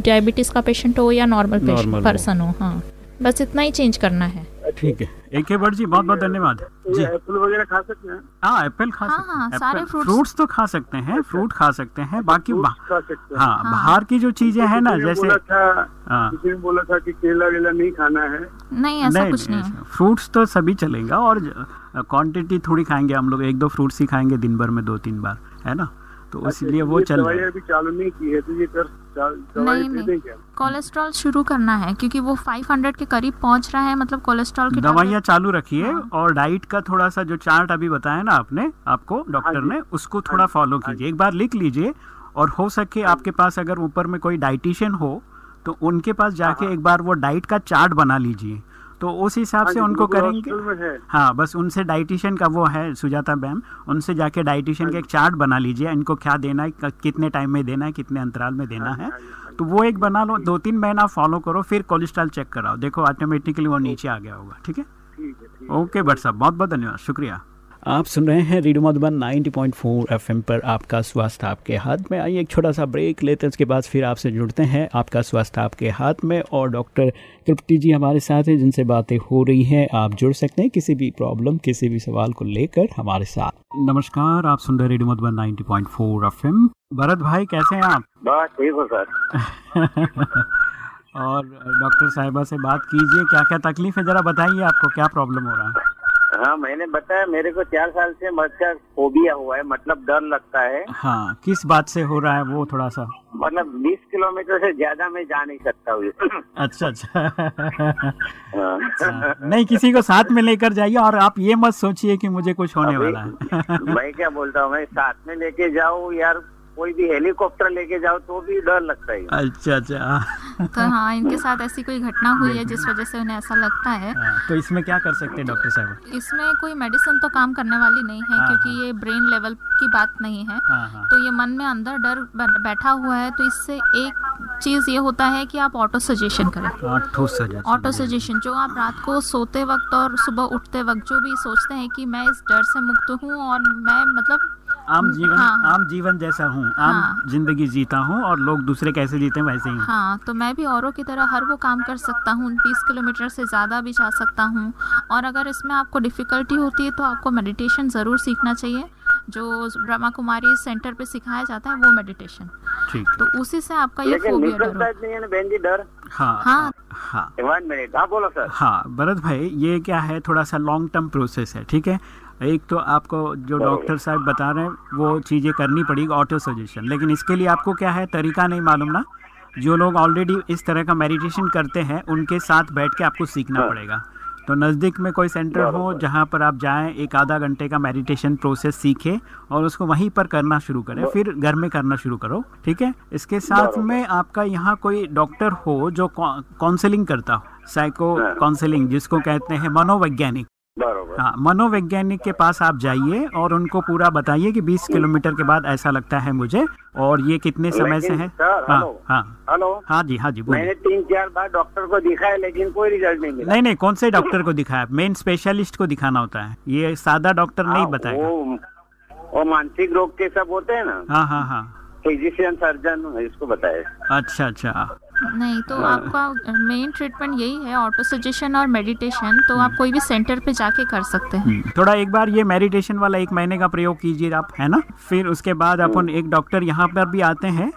डायबिटीज़ का पेशेंट हो या नॉर्मल पर्सन हो हाँ। बस इतना ही चेंज करना है। ठीक है। एक के भट्ट जी बहुत बहुत धन्यवाद। तो जी। एप्पल वगैरह खा सकते हैं? हाँ एप्पल खा हाँ, सकते हाँ, हैं सारे fruits- फ्रूट्स तो खा सकते हैं फ्रूट खा सकते हैं बाकी फ्रूट्स बा- खा सकते हैं। हाँ हाँ। बाहर की जो चीज़ें हैं ना जैसे बोला था हाँ। किसी ने बोला था कि केला वेला नहीं खाना है। नहीं ऐसा कुछ नहीं। है फ्रूट्स तो सभी चलेगा और क्वांटिटी थोड़ी खाएँगे हम लोग। एक दो फ्रूट्स ही खाएँगे दिन भर में दो तीन बार है ना? तो इसलिए वो चल दवाई जाएगा चालू नहीं की है तो ये कर चा- दवाई नहीं, नहीं। कोलेस्ट्रॉल शुरू करना है क्योंकि वो 500 के करीब पहुँच रहा है मतलब कोलेस्ट्रॉल की दवाइयाँ चालू रखिए हाँ। और डाइट का थोड़ा सा जो चार्ट अभी बताया ना आपने आपको डॉक्टर हाँ ने उसको थोड़ा फॉलो हाँ कीजिए। एक बार लिख लीजिए और हो सके आपके पास अगर ऊपर में कोई डाइटिशियन हो तो उनके पास जाके एक बार वो डाइट का चार्ट बना लीजिए। तो उस हिसाब हाँ से उनको करेंगे। है। हाँ बस उनसे डाइटिशियन का वो है सुजाता मैम उनसे जाके डाइटिशियन का एक चार्ट बना लीजिए इनको क्या देना है कितने टाइम में देना है कितने अंतराल में देना है हाँ। हाँ। तो वो एक बना लो दो तीन महीना फॉलो करो फिर कोलेस्ट्रॉल चेक कराओ। देखो ऑटोमेटिकली वो नीचे आ गया होगा ठीक है? ठीक है ओके भट्ट साहब बहुत बहुत धन्यवाद शुक्रिया। आप सुन रहे हैं रेडियो मधुबन 90.4 एफएम पर आपका स्वास्थ्य आपके हाथ में। आइए एक छोटा सा ब्रेक लेते हैं उसके बाद फिर आपसे जुड़ते हैं आपका स्वास्थ्य आपके हाथ में। और डॉक्टर तृप्ति जी हमारे साथ हैं जिनसे बातें हो रही हैं। आप जुड़ सकते हैं किसी भी प्रॉब्लम किसी भी सवाल को लेकर हमारे साथ। नमस्कार आप सुन रहे रेडियो मधुबन 90.4 एफएम। भरत भाई कैसे हैं आप? बस ठीक हो सर। और डॉक्टर साहिबा से बात कीजिए क्या क्या तकलीफ़ है? ज़रा बताइए आपको क्या प्रॉब्लम हो रहा है? हाँ मैंने बताया मेरे को चार साल से मच्छर फोबिया हुआ है मतलब डर लगता है। हाँ किस बात से हो रहा है वो थोड़ा सा? मतलब 20 किलोमीटर से ज़्यादा मैं जा नहीं सकता हूँ। अच्छा अच्छा। हाँ। हाँ, नहीं किसी को साथ में लेकर जाइए और आप ये मत सोचिए कि मुझे कुछ होने वाला है। मैं क्या बोलता हूँ मैं साथ में लेके जाऊँ यार कोई भी हेलीकॉप्टर लेके जाओ तो भी डर लगता है। अच्छा अच्छा तो हाँ इनके साथ ऐसी कोई घटना हुई है जिस वजह से उन्हें ऐसा लगता है? हाँ, तो इसमें क्या कर सकते हैं डॉक्टर साहब? इसमें कोई मेडिसिन तो काम करने वाली नहीं है हाँ, क्योंकि ये ब्रेन लेवल की बात नहीं है। हाँ हाँ। तो ये मन में अंदर डर बैठा हुआ है तो इससे एक चीज़ ये होता है कि आप ऑटो सजेशन करें। ऑटो सजेशन ऑटो सजेशन जो आप रात को सोते वक्त और सुबह उठते वक्त जो भी सोचते हैं कि मैं इस डर से मुक्त हूँ और मैं मतलब आम जीवन हाँ। आम जीवन जैसा हूँ आम हाँ। ज़िंदगी जीता हूँ और लोग दूसरे कैसे जीते हैं वैसे ही हूँ। हाँ तो मैं भी औरों की तरह हर वो काम कर सकता हूँ बीस किलोमीटर से ज़्यादा भी जा सकता हूँ। और अगर इसमें आपको डिफ़िकल्टी होती है तो आपको मेडिटेशन ज़रूर सीखना चाहिए जो ब्रह्मा कुमारी सेंटर पे सिखाया जाता है वो मेडिटेशन ठीक तो उसी से आपका ये फोबिया डर। हो- नहीं है ना बहन जी डर? हाँ। हाँ। हाँ। मिनट हाँ बोलो सर। हाँ भरत भाई ये क्या है? थोड़ा सा लॉन्ग टर्म प्रोसेस है ठीक है? एक तो आपको जो डॉक्टर साहब बता रहे हैं वो चीज़ें करनी पड़ेगी ऑटो सजेशन लेकिन इसके लिए आपको क्या है तरीका नहीं मालूम ना। जो लोग ऑलरेडी इस तरह का मेडिटेशन करते हैं उनके साथ बैठ के आपको सीखना हाँ। पड़ेगा। तो नज़दीक में कोई सेंटर हो जहाँ पर आप जाएँ एक आधा घंटे का मेडिटेशन प्रोसेस सीखें और उसको वहीं पर करना शुरू करें। फिर घर में करना शुरू करो ठीक है? इसके साथ में आपका यहाँ कोई डॉक्टर हो जो काउंसलिंग करता हो साइको हाँ। काउंसलिंग जिसको कहते हैं मनोवैज्ञानिक। हाँ मनोवैज्ञानिक के पास आप जाइए और उनको पूरा बताइए कि 20 किलोमीटर के बाद ऐसा लगता है मुझे और ये कितने समय से है। हाँ हेलो। हाँ। हेलो हाँ जी हाँ जी मैंने तीन चार बार डॉक्टर को दिखाया लेकिन कोई रिज़ल्ट नहीं मिला। नहीं नहीं कौन से डॉक्टर को दिखाया मेन स्पेशलिस्ट को दिखाना होता है। ये सादा डॉक्टर नहीं हाँ, बताएगा। वो मानसिक रोग के सब होते हैं ना। हाँ हाँ हाँ। फिजिशियन सर्जन इसको बताया अच्छा अच्छा। नहीं तो हाँ। आपका मेन ट्रीटमेंट यही है ऑटो सजेशन और मेडिटेशन तो आप कोई भी सेंटर पे जाके कर सकते हैं। हम्म, थोड़ा एक बार ये मेडिटेशन वाला एक महीने का प्रयोग कीजिए आप है ना? फिर उसके बाद अपन एक डॉक्टर यहाँ पर भी आते हैं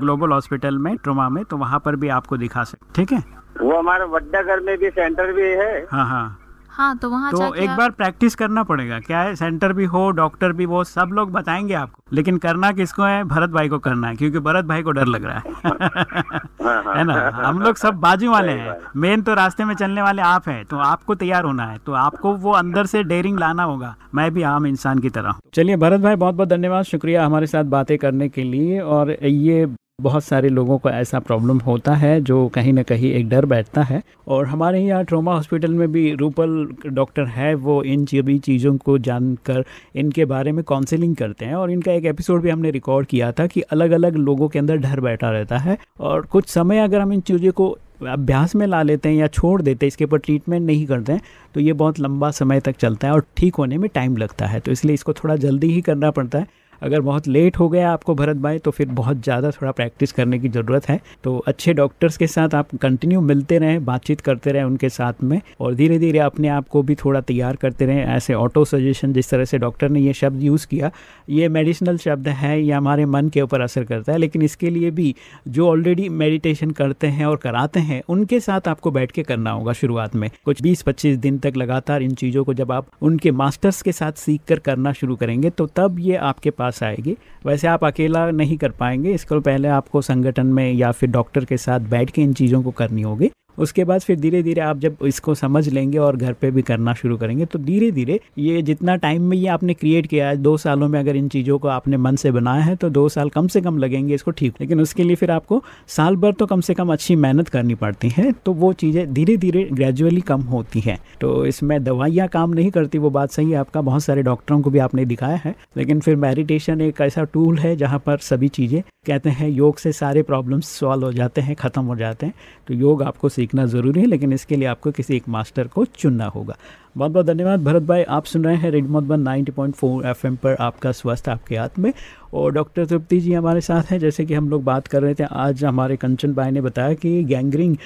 ग्लोबल हॉस्पिटल में ट्रोमा में तो वहाँ पर भी आपको दिखा सकते ठीक है? वो हमारे वड्डागर में भी सेंटर भी है। हाँ हाँ। हाँ तो वहाँ तो जाके एक बार प्रैक्टिस करना पड़ेगा। क्या है सेंटर भी हो डॉक्टर भी हो सब लोग बताएँगे आपको। लेकिन करना किसको है भरत भाई को करना है क्योंकि भरत भाई को डर लग रहा हाँ, है है। ना? हम लोग सब बाजू वाले हैं। मेन तो रास्ते में चलने वाले आप हैं तो आपको तैयार होना है। तो आपको वो अंदर से डेयरिंग लाना होगा। मैं भी आम इंसान की तरह चलिए भरत भाई बहुत बहुत धन्यवाद। शुक्रिया हमारे साथ बातें करने के लिए। और ये बहुत सारे लोगों को ऐसा प्रॉब्लम होता है जो कहीं ना कहीं एक डर बैठता है। और हमारे यहाँ ट्रोमा हॉस्पिटल में भी रूपल डॉक्टर है, वो इन सभी चीज़ों को जानकर इनके बारे में काउंसलिंग करते हैं। और इनका एक एपिसोड भी हमने रिकॉर्ड किया था कि अलग अलग लोगों के अंदर डर बैठा रहता है। और कुछ समय अगर हम इन चीज़ों को अभ्यास में ला लेते हैं या छोड़ देते हैं, इसके ऊपर ट्रीटमेंट नहीं करते हैं तो ये बहुत लंबा समय तक चलता है और ठीक होने में टाइम लगता है। तो इसलिए इसको थोड़ा जल्दी ही करना पड़ता है। अगर बहुत लेट हो गया आपको भरत भाई तो फिर बहुत ज़्यादा थोड़ा प्रैक्टिस करने की ज़रूरत है। तो अच्छे डॉक्टर्स के साथ आप कंटिन्यू मिलते रहें, बातचीत करते रहें उनके साथ में और धीरे धीरे अपने आप को भी थोड़ा तैयार करते रहें। ऐसे ऑटो सजेशन जिस तरह से डॉक्टर ने ये शब्द यूज़ किया, ये मेडिसिनल शब्द है, ये हमारे मन के ऊपर असर करता है। लेकिन इसके लिए भी जो ऑलरेडी मेडिटेशन करते हैं और कराते हैं, उनके साथ आपको बैठ के करना होगा शुरुआत में। कुछ 20-25 दिन तक लगातार इन चीज़ों को जब आप उनके मास्टर्स के साथ सीख कर करना शुरू करेंगे तो तब ये आपके पास आएगी। वैसे आप अकेला नहीं कर पाएँगे। इसको पहले आपको संगठन में या फिर डॉक्टर के साथ बैठ के इन चीज़ों को करनी होगी। उसके बाद फिर धीरे धीरे आप जब इसको समझ लेंगे और घर पे भी करना शुरू करेंगे तो धीरे धीरे ये जितना टाइम में ये आपने क्रिएट किया है, दो सालों में अगर इन चीज़ों को आपने मन से बनाया है तो दो साल कम से कम लगेंगे इसको ठीक। लेकिन उसके लिए फिर आपको साल भर तो कम से कम अच्छी मेहनत करनी पड़ती है तो वो चीज़ें धीरे धीरे ग्रेजुअली कम होती हैं। तो इसमें दवाइयाँ काम नहीं करती, वो बात सही है, आपका बहुत सारे डॉक्टरों को भी आपने दिखाया है, लेकिन फिर मेडिटेशन एक ऐसा टूल है जहाँ पर सभी चीज़ें कहते हैं, योग से सारे प्रॉब्लम्स सॉल्व हो जाते हैं, ख़त्म हो जाते हैं तो योग आपको सीखना ज़रूरी है, लेकिन इसके लिए आपको किसी एक मास्टर को चुनना होगा। बहुत बहुत धन्यवाद। भरत भाई, आप सुन रहे हैं रेड मधुबन 90.4 एफएम पर आपका स्वास्थ्य आपके हाथ में। और डॉक्टर तृप्ति जी हमारे साथ हैं, जैसे कि हम लोग बात कर रहे थे, आज हमारे कंचन भाई ने बताया कि गैंगरिंग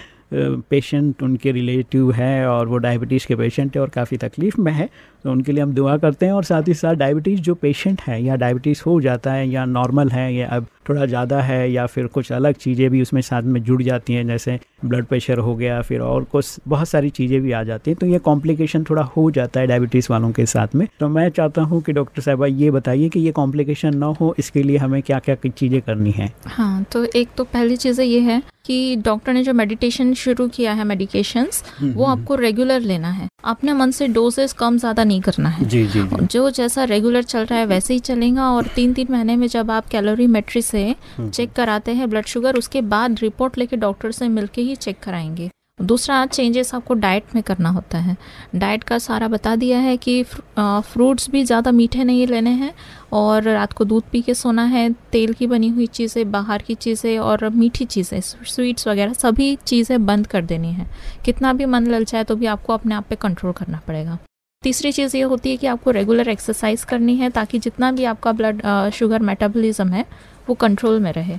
पेशेंट उनके रिलेटिव है और वो डायबिटीज़ के पेशेंट है और काफ़ी तकलीफ़ में है। तो उनके लिए हम दुआ करते हैं और साथ ही साथ डायबिटीज़ जो पेशेंट है, या डायबिटीज़ हो जाता है, या नॉर्मल है, या अब थोड़ा ज़्यादा है, या फिर कुछ अलग चीज़ें भी उसमें साथ में जुड़ जाती हैं, जैसे ब्लड प्रेशर हो गया फिर और कुछ बहुत सारी चीज़ें भी आ जाती हैं तो ये कॉम्प्लिकेशन थोड़ा हो जाता है डायबिटीज़ वालों के साथ में। तो मैं चाहता हूँ कि डॉक्टर साहबा ये बताइए कि ये कॉम्प्लिकेशन ना हो इसके लिए हमें क्या क्या चीज़ें करनी है? हाँ तो एक तो पहली चीज़ ये है कि डॉक्टर ने जो मेडिटेशन शुरू किया है मेडिकेशंस हम्म, वो आपको रेगुलर लेना है। अपने मन से डोजेस कम ज़्यादा नहीं करना है। जी जी जी। जो जैसा रेगुलर चल रहा है वैसे ही चलेगा और तीन तीन महीने में जब आप कैलोरी मेट्री से हम्म। चेक कराते हैं ब्लड शुगर उसके बाद रिपोर्ट लेके डॉक्टर से मिलके ही चेक कराएँगे। दूसरा चेंजेस आपको डाइट में करना होता है। डाइट का सारा बता दिया है कि फ्रूट्स भी ज़्यादा मीठे नहीं लेने हैं और रात को दूध पी के सोना है। तेल की बनी हुई चीज़ें, बाहर की चीज़ें और मीठी चीज़ें स्वीट्स वगैरह सभी चीज़ें बंद कर देनी है। कितना भी मन ललचाए तो भी आपको अपने आप पे कंट्रोल करना पड़ेगा। तीसरी चीज़ ये होती है कि आपको रेगुलर एक्सरसाइज करनी है ताकि जितना भी आपका ब्लड शुगर मेटाबॉलिज्म है, वो कंट्रोल में रहे।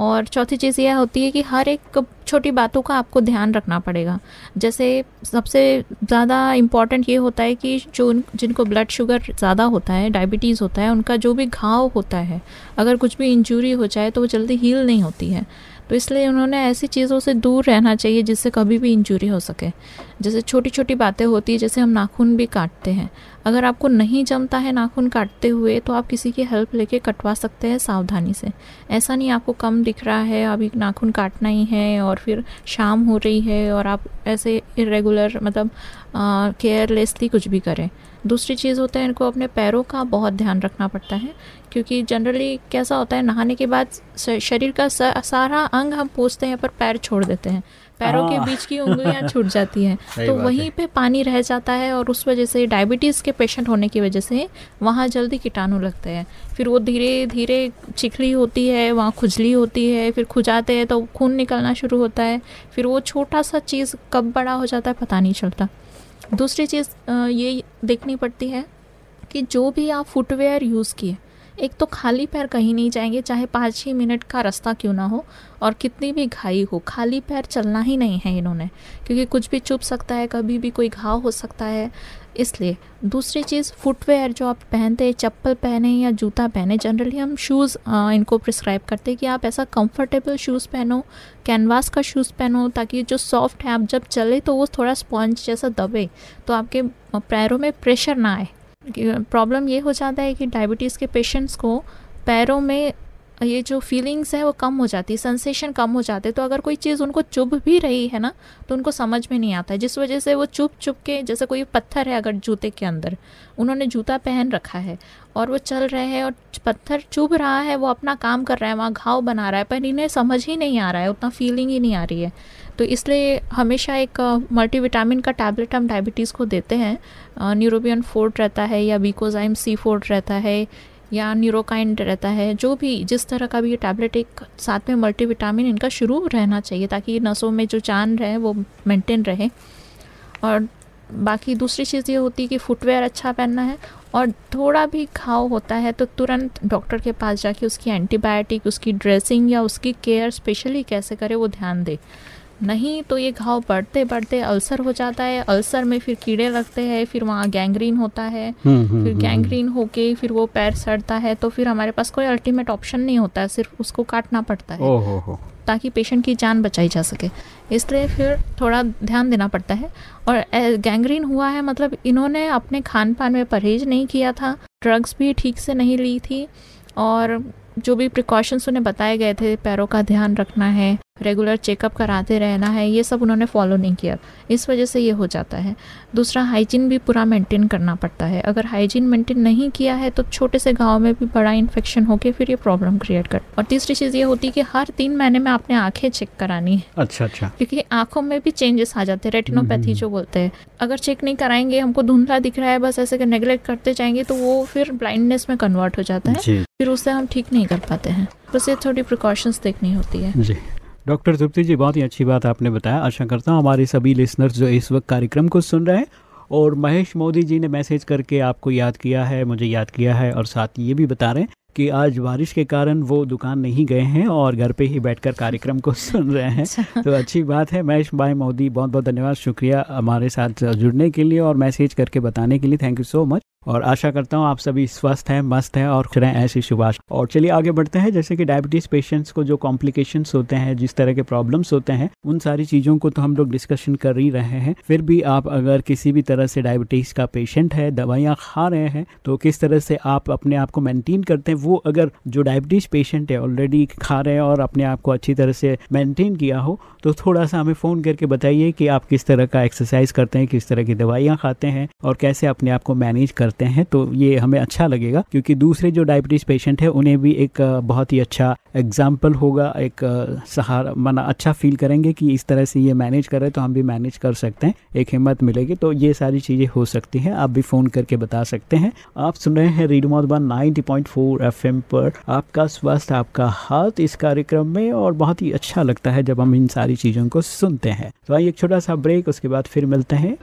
और चौथी चीज़ यह होती है कि हर एक छोटी बातों का आपको ध्यान रखना पड़ेगा। जैसे सबसे ज़्यादा इंपॉर्टेंट ये होता है कि जो जिनको ब्लड शुगर ज़्यादा होता है डायबिटीज़ होता है, उनका जो भी घाव होता है, अगर कुछ भी इंजूरी हो जाए तो वो जल्दी हील नहीं होती है। तो इसलिए उन्होंने ऐसी चीज़ों से दूर रहना चाहिए जिससे कभी भी इंजरी हो सके। जैसे छोटी छोटी बातें होती है, जैसे हम नाखून भी काटते हैं। अगर आपको नहीं जमता है नाखून काटते हुए तो आप किसी की हेल्प लेके कटवा सकते हैं सावधानी से। ऐसा नहीं आपको कम दिख रहा है, अभी नाखून काटना ही है और फिर शाम हो रही है और आप ऐसे इरेगुलर मतलब केयरलेसली कुछ भी करें। दूसरी चीज़ होता है इनको अपने पैरों का बहुत ध्यान रखना पड़ता है क्योंकि जनरली कैसा होता है नहाने के बाद शरीर का सारा अंग हम पोछते हैं पर पैर छोड़ देते हैं। पैरों के हाँ। बीच की उंगलियाँ छूट जाती हैं। तो वहीं। पे पानी रह जाता है और उस वजह से डायबिटीज़ के पेशेंट होने की वजह से वहाँ जल्दी कीटाणु लगते हैं। फिर वो धीरे धीरे चिखली होती है वहाँ खुजली होती है फिर खुजाते हैं तो खून निकलना शुरू होता है। फिर वो छोटा सा चीज़ कब बड़ा हो जाता है पता नहीं चलता। दूसरी चीज़ ये देखनी पड़ती है कि जो भी आप फुटवेयर यूज़ किए, एक तो खाली पैर कहीं नहीं जाएँगे, चाहे पाँच ही मिनट का रास्ता क्यों ना हो और कितनी भी घाई हो, खाली पैर चलना ही नहीं है इन्होंने, क्योंकि कुछ भी चुप सकता है, कभी भी कोई घाव हो सकता है इसलिए दूसरी चीज़ फुटवेयर जो आप पहनते हैं, चप्पल पहने या जूता पहने जनरली हम शूज़ इनको प्रिस्क्राइब करते हैं कि आप ऐसा कंफर्टेबल शूज़ पहनो कैनवास का शूज़ पहनो ताकि जो सॉफ्ट है, आप जब चले तो वो थोड़ा स्पॉन्ज जैसा दबे तो आपके पैरों में प्रेशर ना आए। प्रॉब्लम ये हो जाता है कि डायबिटीज़ के पेशेंट्स को पैरों में ये जो फीलिंग्स है, वो कम हो जाती है सेंसेशन कम हो जाते हैं। तो अगर कोई चीज़ उनको चुभ भी रही है ना तो उनको समझ में नहीं आता है। जिस वजह से वो चुप चुप के, जैसे कोई पत्थर है अगर जूते के अंदर, उन्होंने जूता पहन रखा है और वो चल रहे हैं और पत्थर चुभ रहा है, वो अपना काम कर रहा है, वहाँ घाव बना रहा है, पर इन्हें समझ ही नहीं आ रहा है, उतना फीलिंग ही नहीं आ रही है। तो इसलिए हमेशा एक मल्टीविटामिन का टैबलेट हम डायबिटीज़ को देते हैं। न्यूरोबियन फोर्ट रहता है या बीकोजाइम सी फोर्ट रहता है या न्यूरोकाइंड रहता है, जो भी जिस तरह का भी ये टैबलेट एक साथ में मल्टीविटामिन इनका शुरू रहना चाहिए ताकि नसों में जो जान रहे, वो मेंटेन रहे। और बाकी दूसरी चीज़ ये होती है कि फुटवेयर अच्छा पहनना है और थोड़ा भी घाव होता है तो तुरंत डॉक्टर के पास जाके उसकी एंटीबायोटिक उसकी ड्रेसिंग या उसकी केयर स्पेशली कैसे करे वो ध्यान दे। नहीं तो ये घाव बढ़ते बढ़ते अल्सर हो जाता है। अल्सर में फिर कीड़े लगते हैं फिर वहाँ गैंग्रीन होता है। हम्म, हम्म, फिर हम्म, गैंग्रीन होके फिर वो पैर सड़ता है तो फिर हमारे पास कोई अल्टीमेट ऑप्शन नहीं होता है सिर्फ़ उसको काटना पड़ता है। हो। ताकि पेशेंट की जान बचाई जा सके। इसलिए फिर थोड़ा ध्यान देना पड़ता है। और गैंग्रीन हुआ है मतलब इन्होंने अपने खान पान में परहेज नहीं किया था। ड्रग्स भी ठीक से नहीं ली थी। और जो भी प्रिकॉशंस उन्हें बताए गए थे पैरों का ध्यान रखना है रेगुलर चेकअप कराते रहना है ये सब उन्होंने फॉलो नहीं किया। इस वजह से ये हो जाता है। दूसरा हाइजीन भी पूरा मेंटेन करना पड़ता है। अगर हाइजीन मेंटेन नहीं किया है तो छोटे से गाँव में भी बड़ा इन्फेक्शन होकर फिर ये प्रॉब्लम क्रिएट कर और तीसरी चीज़ ये होती है कि हर तीन महीने में आपने आँखें चेक करानी है। अच्छा अच्छा। क्योंकि आँखों में भी चेंजेस आ जाते हैं रेटिनोपैथी जो बोलते हैं। अगर चेक नहीं कराएँगे हमको धुंधला दिख रहा है बस ऐसे नेग्लेक्ट करते जाएँगे तो वो फिर ब्लाइंडनेस में कन्वर्ट हो जाता है। फिर उससे हम ठीक नहीं कर पाते हैं। बस ये थोड़ी प्रिकॉशंस देखनी होती है। जी। डॉक्टर तृप्ति जी बहुत ही अच्छी बात आपने बताया। आशा करता हूँ हमारे सभी लिसनर्स जो इस वक्त कार्यक्रम को सुन रहे हैं और महेश मोदी जी ने मैसेज करके आपको याद किया है मुझे याद किया है और साथ ये भी बता रहे हैं कि आज बारिश के कारण वो दुकान नहीं गए हैं और घर पे ही बैठकर कार्यक्रम को सुन रहे हैं। तो अच्छी बात है। महेश भाई मोदी बहुत बहुत धन्यवाद। शुक्रिया हमारे साथ जुड़ने के लिए और मैसेज करके बताने के लिए। थैंक यू सो मच और आशा करता हूँ आप सभी स्वस्थ हैं, मस्त हैं और खुश रहें, ऐसी शुभाश और चलिए आगे बढ़ते हैं, जैसे कि डायबिटीज़ पेशेंट्स को जो कॉम्प्लिकेशंस होते हैं, जिस तरह के प्रॉब्लम्स होते हैं, उन सारी चीज़ों को तो हम लोग डिस्कशन कर ही रहे हैं। फिर भी आप अगर किसी भी तरह से डायबिटीज़ का पेशेंट है, दवाइयाँ खा रहे हैं तो किस तरह से आप अपने आप को मेनटेन करते हैं, वो अगर जो डायबिटीज़ पेशेंट है ऑलरेडी खा रहे हैं और अपने आप को अच्छी तरह से मेनटेन किया हो तो थोड़ा सा हमें फ़ोन करके बताइए कि आप किस तरह का एक्सरसाइज करते हैं, किस तरह की दवाइयाँ खाते हैं और कैसे अपने आप को मैनेज करते हैं तो ये हमें अच्छा लगेगा, क्योंकि दूसरे जो डायबिटीज़ पेशेंट है, उन्हें भी एक बहुत ही अच्छा एग्ज़ाम्पल होगा, एक सहारा, माना अच्छा फील करेंगे कि इस तरह से ये मैनेज कर रहे तो हम भी मैनेज कर सकते हैं, एक हिम्मत मिलेगी तो ये सारी चीज़ें हो सकती हैं, आप भी फ़ोन करके बता सकते हैं। आप सुन रहे हैं रेडियो मधुबन 90.4 एफएम पर, आपका स्वास्थ्य आपका हाथ इस कार्यक्रम में, और बहुत ही अच्छा लगता है जब हम इन सारी चीज़ों को सुनते हैं। तो आइए एक छोटा सा ब्रेक उसके बाद फिर मिलते हैं।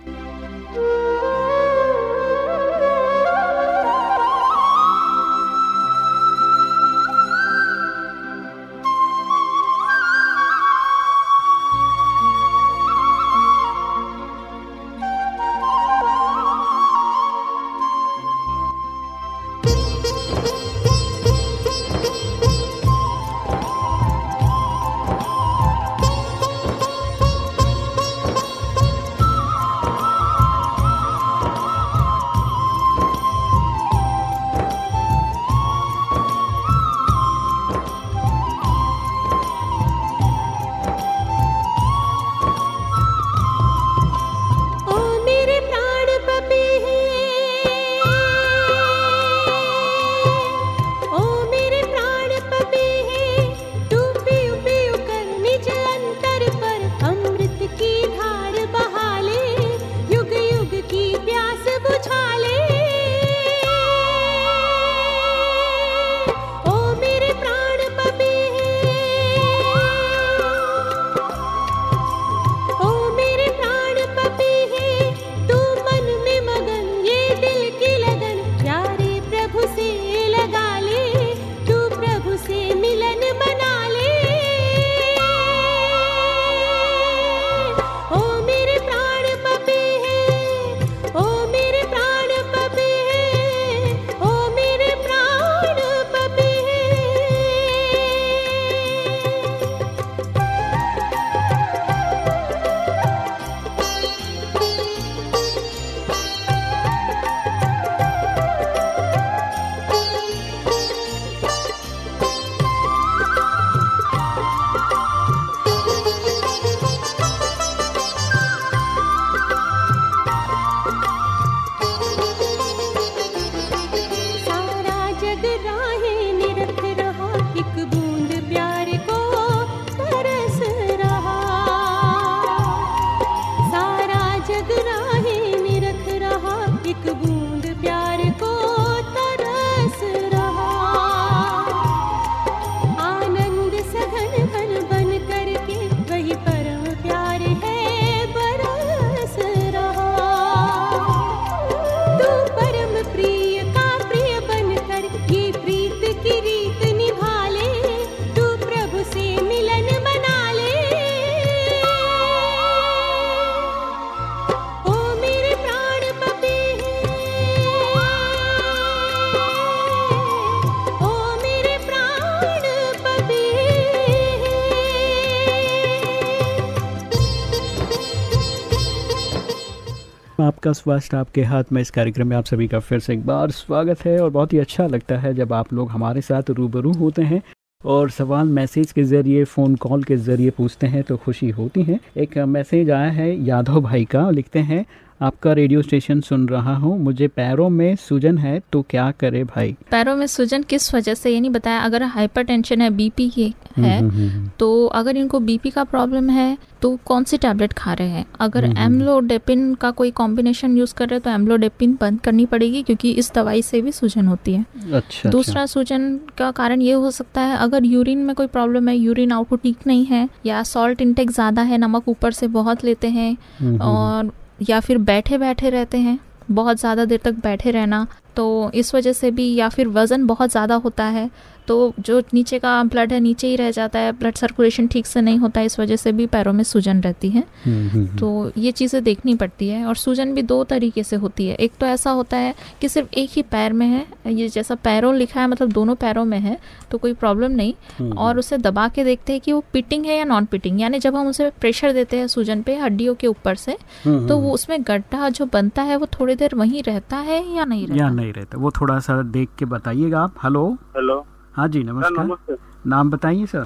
आपका स्वास्थ्य आपके हाथ में इस कार्यक्रम में आप सभी का फिर से एक बार स्वागत है और बहुत ही अच्छा लगता है जब आप लोग हमारे साथ रूबरू होते हैं और सवाल मैसेज के ज़रिए, फ़ोन कॉल के ज़रिए पूछते हैं तो खुशी होती है। एक मैसेज आया है यादव भाई का, लिखते हैं आपका रेडियो स्टेशन सुन रहा हूँ मुझे पैरों में सूजन है तो क्या करे भाई पैरों में सूजन किस वजह से ये नहीं बताया अगर हाइपरटेंशन है बीपी की है हम्म, हम्म, हम्म। तो अगर इनको बीपी का प्रॉब्लम है तो कौन सी टैबलेट खा रहे हैं अगर हम्म, हम्म। एम्लोडेपिन का कोई कॉम्बिनेशन यूज़ कर रहे हैं तो एम्लोडेपिन बंद करनी पड़ेगी क्योंकि इस दवाई से भी सूजन होती है अच्छा दूसरा अच्छा। सूजन का कारण ये हो सकता है अगर यूरिन में कोई प्रॉब्लम है यूरिन आउटपुट ठीक नहीं है या सॉल्ट इंटेक ज़्यादा है नमक ऊपर से बहुत लेते हैं हम्म, हम्म, और या फिर बैठे बैठे रहते हैं, बहुत ज़्यादा देर तक बैठे रहना तो इस वजह से भी, या फिर वज़न बहुत ज़्यादा होता है तो जो नीचे का ब्लड है नीचे ही रह जाता है ब्लड सर्कुलेशन ठीक से नहीं होता है इस वजह से भी पैरों में सूजन रहती है। हम्म, हम्म, तो ये चीज़ें देखनी पड़ती है और सूजन भी दो तरीके से होती है। एक तो ऐसा होता है कि सिर्फ़ एक ही पैर में है ये जैसा पैरों लिखा है मतलब दोनों पैरों में है तो कोई प्रॉब्लम नहीं। हम्म, और उसे दबा के देखते हैं कि वो पिटिंग है या नॉन पिटिंग यानी जब हम उसे प्रेशर देते हैं सूजन पे हड्डियों के ऊपर से हम्म, तो हम्म, वो उसमें गड्ढा जो बनता है वो थोड़ी देर वहीं रहता है या नहीं या रहता? नहीं रहता? वो थोड़ा सा देख के बताइएगा आप। हेलो हेलो हाँ जी नमस्कार। नमस्ते। नाम बताइए सर।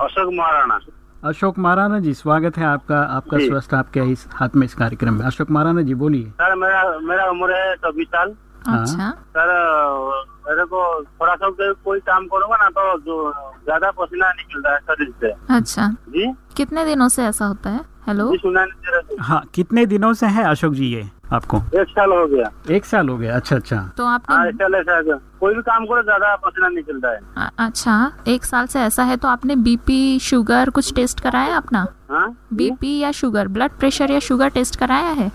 अशोक महाराणा। अशोक महाराणा जी स्वागत है आपका आपका। स्वस्थ आपके इस हाथ में इस कार्यक्रम में। अशोक महाराणा जी बोलिए। सर मेरा मेरा उम्र है चौबीस साल। अच्छा। सर मेरे को थोड़ा सा कोई- कोई काम करूँगा ना तो जो ज़्यादा पसीना निकलता है शरीर से। अच्छा। जी? कितने दिनों से ऐसा होता है? हेलो सुना नहीं दे रहे हाँ कितने दिनों से है अशोक जी ये आपको? एक साल हो गया। एक साल हो गया अच्छा अच्छा। तो हाँ आपने एक साल ऐसा है। कोई भी काम करो ज़्यादा पसीना निकलता है। अ- अच्छा एक साल से ऐसा है तो आपने बीपी शुगर कुछ टेस्ट कराया अपना? हाँ? बीपी या शुगर ब्लड प्रेशर या शुगर टेस्ट कराया है?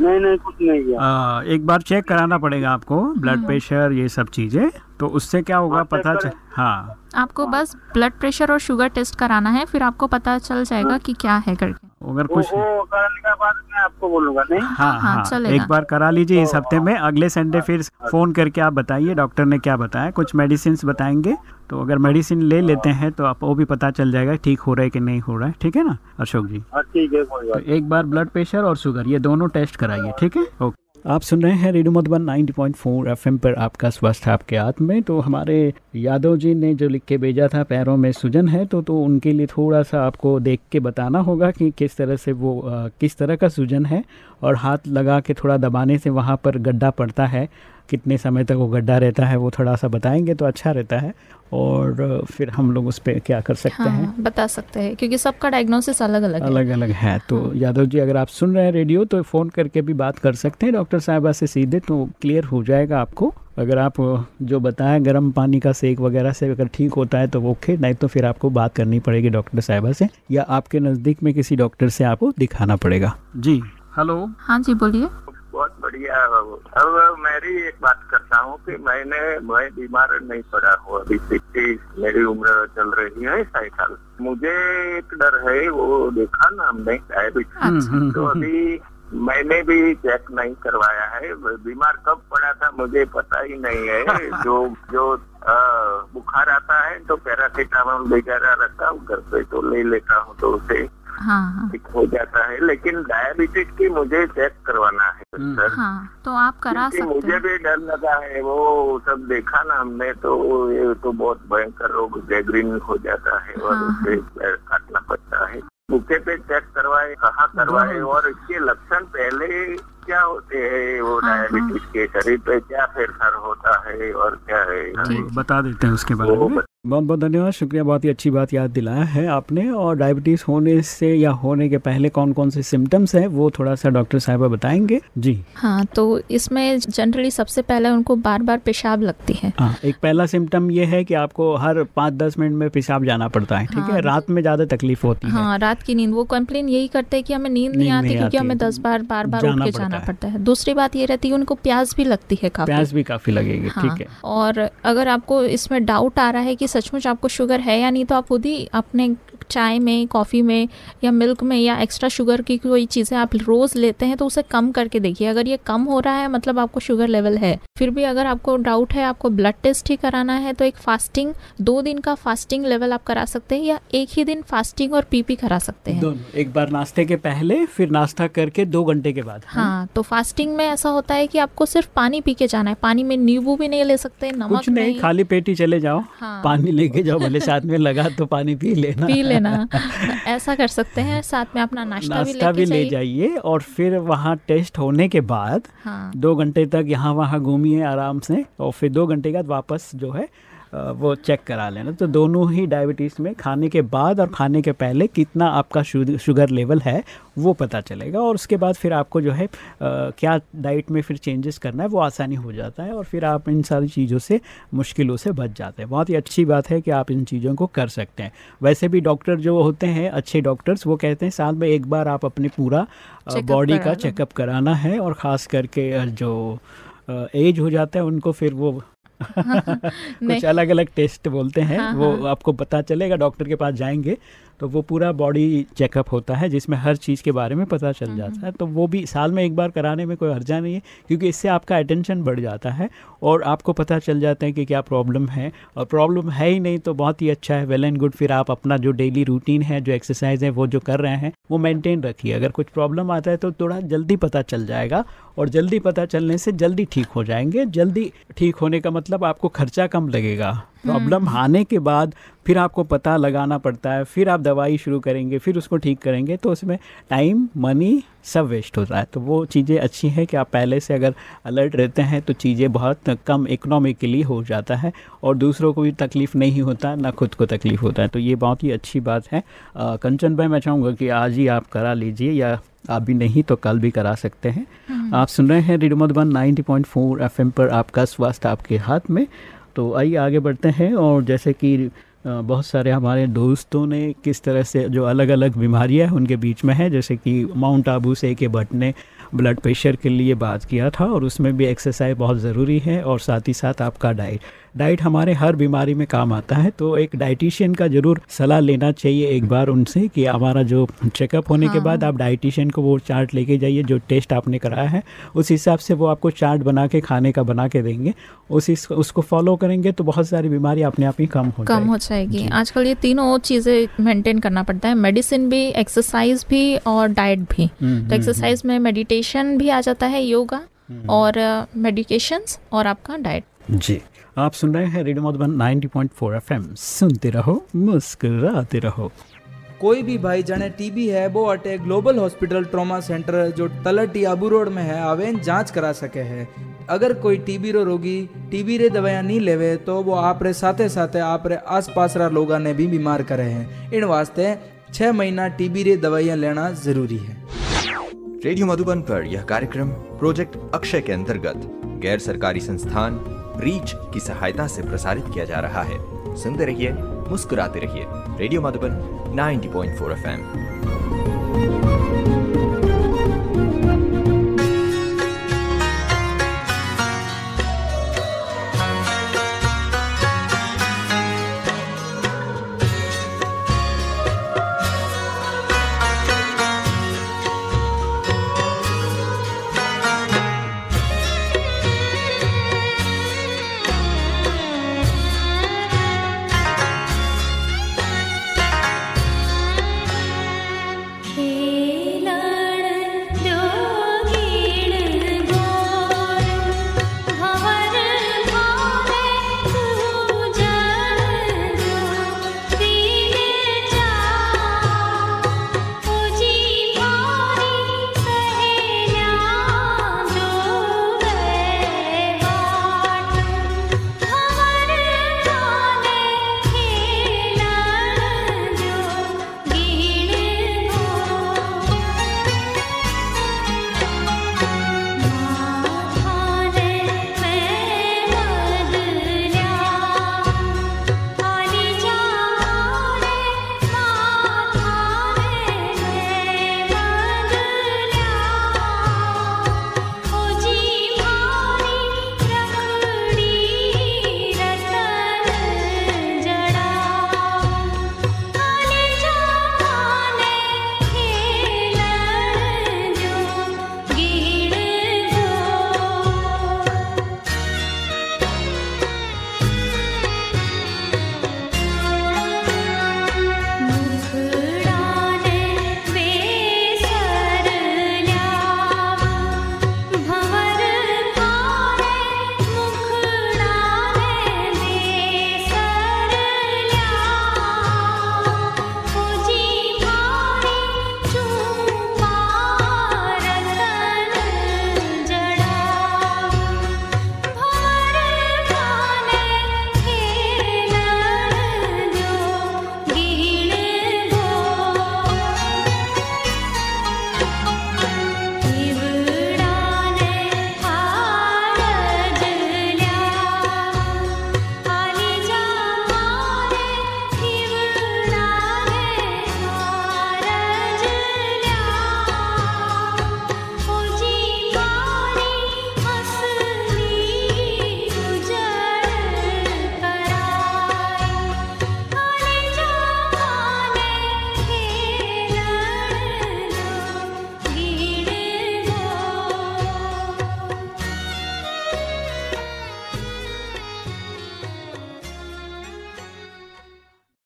नहीं नहीं कुछ नहीं किया। आ, एक बार चेक कराना पड़ेगा आपको ब्लड प्रेशर ये सब चीज़ें। तो उससे क्या होगा हाँ, पता चल हाँ। आपको बस ब्लड प्रेशर और शुगर टेस्ट कराना है फिर आपको पता चल जाएगा कि क्या है करके। अगर कुछ वो वो कराने का बाद मैं आपको बोलूँगा नहीं? हाँ हाँ, हाँ चलेगा। एक बार करा लीजिए इस हफ़्ते में अगले संडे फिर फ़ोन करके आप बताइए डॉक्टर ने क्या बताया कुछ मेडिसिन बताएँगे। तो अगर मेडिसिन ले लेते हैं तो आप वो भी पता चल जाएगा ठीक हो रहा है कि नहीं हो रहा है। ठीक है ना अशोक जी? हाँ ठीक है तो एक बार ब्लड प्रेशर और शुगर ये दोनों टेस्ट कराइए ठीक है? ओके आप सुन रहे हैं रेडियो मधुबन 90.4 एफएम पर आपका स्वास्थ्य आपके हाथ में। तो हमारे यादव जी ने जो लिख के भेजा था पैरों में सूजन है तो तो उनके लिए थोड़ा सा आपको देख के बताना होगा कि किस तरह से वो आ, किस तरह का सूजन है और हाथ लगा के थोड़ा दबाने से वहाँ पर गड्ढा पड़ता है। कितने समय तक वो गड्ढा रहता है वो थोड़ा सा बताएँगे तो अच्छा रहता है। और फिर हम लोग उस पर क्या कर सकते हाँ, हैं? हाँ बता सकते हैं क्योंकि सबका डायग्नोसिस अलग अलग है। अलग अलग है। तो हाँ। यादव जी अगर आप सुन रहे हैं रेडियो तो फ़ोन करके भी बात कर सकते हैं डॉक्टर साहबा से सीधे तो क्लियर हो जाएगा आपको। अगर आप जो बताएँ गर्म पानी का सेक वगैरह से अगर ठीक होता है तो वो ओके नहीं तो फिर आपको बात करनी पड़ेगी डॉक्टर साहबा से या आपके नज़दीक में किसी डॉक्टर से आपको दिखाना पड़ेगा। जी हेलो। हाँ जी बोलिए। बढ़िया अब मैं भी एक बात करता हूँ कि मैंने मैं बीमार नहीं पड़ा हूँ अभी सिक्सटी मेरी उम्र चल रही है साठ साल। मुझे एक डर है वो देखा ना हमने डायबिटीज़ हम्म, अच्छा। हम्म, तो हम्म, अभी मैंने भी चेक नहीं करवाया है। बीमार कब पड़ा था मुझे पता ही नहीं है। जो जो बुखार आता है तो पैरासीटामोल वगैरह रखता हूँ घर पे तो ले लेता हूँ तो उसे। हाँ हाँ। ठीक हो जाता है लेकिन डायबिटीज़ की मुझे चेक करवाना है हम्म। सर हाँ तो आप करा सकते मुझे भी डर लगा है वो सब देखा ना हमने तो ये तो बहुत भयंकर रोग गैग्रीन हो जाता है और हाँ, उससे पैर काटना पड़ता है। भूखे पे चेक करवाए कहाँ करवाए और इसके लक्षण पहले क्या होते हैं वो हाँ, डायबिटीज़ के शरीर पे क्या फेरफार होता है और क्या है? बता देते हैं उसके बारे में। बहुत बहुत धन्यवाद। शुक्रिया बहुत ही अच्छी बात याद दिलाया है आपने। और डायबिटीज़ होने से या होने के पहले कौन कौन से सिम्टम्स हैं वो थोड़ा सा डॉक्टर साहब बताएँगे। जी। हाँ तो इसमें जनरली सबसे पहले उनको बार बार पेशाब लगती है। हाँ एक पहला सिम्टम ये है कि आपको हर पाँच दस मिनट में पेशाब जाना पड़ता है ठीक हाँ, है। हाँ। रात में ज़्यादा तकलीफ़ होती है। हाँ रात की नींद। वो कंप्लेन यही करते हैं कि हमें नींद नहीं आती क्योंकि हमें दस बार बार बार उठ जाना के पड़ता जाना है। पड़ता है। दूसरी बात ये रहती है उनको प्यास भी लगती है काफ़ी। प्यास भी काफ़ी लगेगी हाँ ठीक है और अगर आपको इसमें डाउट आ रहा है कि सचमुच आपको शुगर है या नहीं तो आप खुद ही अपने चाय में कॉफ़ी में या मिल्क में या एक्स्ट्रा शुगर की कोई चीज़ें आप रोज़ लेते हैं तो उसे कम करके देखिए। अगर ये कम हो रहा है मतलब आपको शुगर लेवल है फिर भी अगर आपको डाउट है आपको ब्लड टेस्ट ही कराना है तो एक फास्टिंग दो दिन का फास्टिंग लेवल आप करा सकते हैं या एक ही दिन फास्टिंग और पीपी करा सकते हैं। एक बार नाश्ते के पहले फिर नाश्ता करके दो घंटे के बाद हाँ तो फास्टिंग में ऐसा होता है कि आपको सिर्फ़ पानी पी के जाना है। पानी में नींबू भी नहीं ले सकते नमक कुछ नहीं। खाली पेट ही चले जाओ। हाँ। पानी लेके जाओ भले साथ में लगा तो पानी पी लेना। पी लेना। ऐसा कर सकते हैं साथ में अपना नाश्ता भी नाश्ता भी ले, ले जाइए और फिर वहाँ टेस्ट होने के बाद हाँ। दो घंटे तक यहाँ वहाँ घूमिए आराम से और फिर दो घंटे के बाद वापस जो है वो चेक करा लेना। तो दोनों ही डायबिटीज़ में खाने के बाद और खाने के पहले कितना आपका शुगर लेवल है वो पता चलेगा। और उसके बाद फिर आपको जो है क्या डाइट में फिर चेंजेस करना है वो आसानी हो जाता है और फिर आप इन सारी चीज़ों से मुश्किलों से बच जाते हैं। बहुत ही अच्छी बात है कि आप इन चीज़ों को कर सकते हैं। वैसे भी डॉक्टर जो होते हैं अच्छे डॉक्टर्स वो कहते हैं साल में एक बार आप अपने पूरा बॉडी का चेकअप कराना है और ख़ास करके जो एज हो जाता है उनको फिर वो कुछ अलग अलग टेस्ट बोलते हैं हाँ, वो हाँ। आपको पता चलेगा डॉक्टर के पास जाएँगे तो वो पूरा बॉडी चेकअप होता है जिसमें हर चीज़ के बारे में पता हम्म, चल जाता है। तो वो भी साल में एक बार कराने में कोई हर्जा नहीं है क्योंकि इससे आपका अटेंशन बढ़ जाता है और आपको पता चल जाता है कि क्या प्रॉब्लम है। और प्रॉब्लम है ही नहीं तो बहुत ही अच्छा है वेल एंड गुड। फिर आप अपना जो डेली रूटीन है जो एक्सरसाइज है वो जो कर रहे हैं वो मेंटेन रखिए। अगर कुछ प्रॉब्लम आता है तो थोड़ा जल्दी पता चल जाएगा और जल्दी पता चलने से जल्दी ठीक हो जाएँगे। जल्दी ठीक होने का मतलब आपको खर्चा कम लगेगा। प्रॉब्लम आने के बाद फिर आपको पता लगाना पड़ता है फिर आप दवाई शुरू करेंगे फिर उसको ठीक करेंगे तो उसमें टाइम मनी सब वेस्ट होता है। तो वो चीज़ें अच्छी हैं कि आप पहले से अगर अलर्ट रहते हैं तो चीज़ें बहुत कम इकोनॉमिकली हो जाता है और दूसरों को भी तकलीफ़ नहीं होता ना खुद को तकलीफ़ होता है। तो ये बहुत ही अच्छी बात है। कंचन भाई मैं चाहूँगा कि आज ही आप करा लीजिए या आप भी नहीं तो कल भी करा सकते हैं। आप सुन रहे हैं रेडियो मधुबन 90.4 एफएम पर आपका स्वास्थ्य आपके हाथ में। तो आइए आगे बढ़ते हैं और जैसे कि बहुत सारे हमारे दोस्तों ने किस तरह से जो अलग अलग बीमारियाँ हैं, उनके बीच में है, जैसे कि माउंट आबू से के भट्ट ने ब्लड प्रेशर के लिए बात किया था और उसमें भी एक्सरसाइज बहुत ज़रूरी है और साथ ही साथ आपका डाइट। डाइट हमारे हर बीमारी में काम आता है तो एक डाइटिशियन का ज़रूर सलाह लेना चाहिए एक बार उनसे कि हमारा जो चेकअप होने हाँ। के बाद आप डाइटिशियन को वो चार्ट लेके जाइए जो टेस्ट आपने कराया है उस हिसाब से वो आपको चार्ट बना के खाने का बना के देंगे उस उसको फॉलो करेंगे तो बहुत सारी बीमारी अपने आप ही कम हो कम हो जाएगी। आजकल ये तीनों चीज़ें मेंटेन करना पड़ता है मेडिसिन भी एक्सरसाइज भी और डाइट भी हम्म, तो एक्सरसाइज में मेडिटेशन भी आ जाता है योगा हम्म। और मेडिकेशंस और आपका डाइट जी आप सुन रहे हैं रेडियो मधुबन 90.4 एफएम। सुनते रहो मुस्कुराते रहो। कोई भी भाई जने टीबी है वो अटे ग्लोबल हॉस्पिटल ट्रॉमा सेंटर जो तलटी आबू रोड में है आवेन जाँच करा सके है। अगर कोई टीबी रो रोगी टीबी रे दवाया नहीं लेवे तो वो आप रे साथे साथे आप रे आस पास रा लोगा ने भी बीमार करे हैं। इन वास्ते छह महीना टीबी रे दवाइयाँ लेना ज़रूरी है। रेडियो मधुबन पर यह कार्यक्रम प्रोजेक्ट अक्षय के अंतर्गत गैर सरकारी संस्थान रीच की सहायता से प्रसारित किया जा रहा है। सुनते रहिए, मुस्कुराते रहिए। Radio Madhuban 90.4 FM.